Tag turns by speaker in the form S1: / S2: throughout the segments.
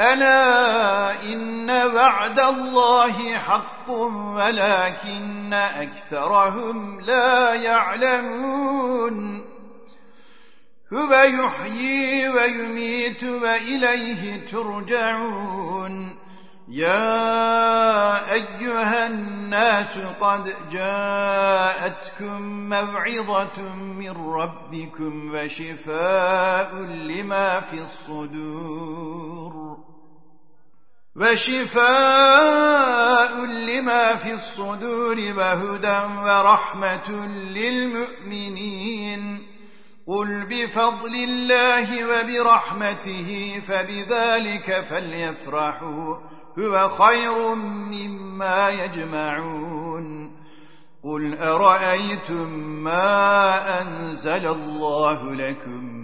S1: ألا إن وعد الله حق ولكن أكثرهم لا يعلمون. هو يحيي ويميت وإليه ترجعون. يا أيها الناس قد جاءتكم موعظة من ربكم وشفاء لما في الصدور. وشفاء لما في الصدور وهدى ورحمة للمؤمنين قل بفضل الله وبرحمته فبذلك فليفرحوا هو خير مما يجمعون قل أرأيتم ما أنزل الله لكم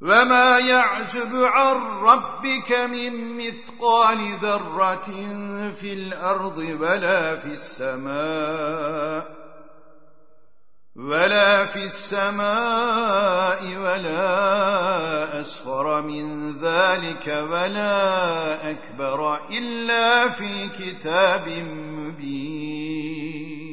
S1: وما يعزب عن ربك من مثقال ذرة في الأرض ولا في السماء ولا في السماء ولا أسفر من ذلك ولا أكبر إلا في كتاب مبين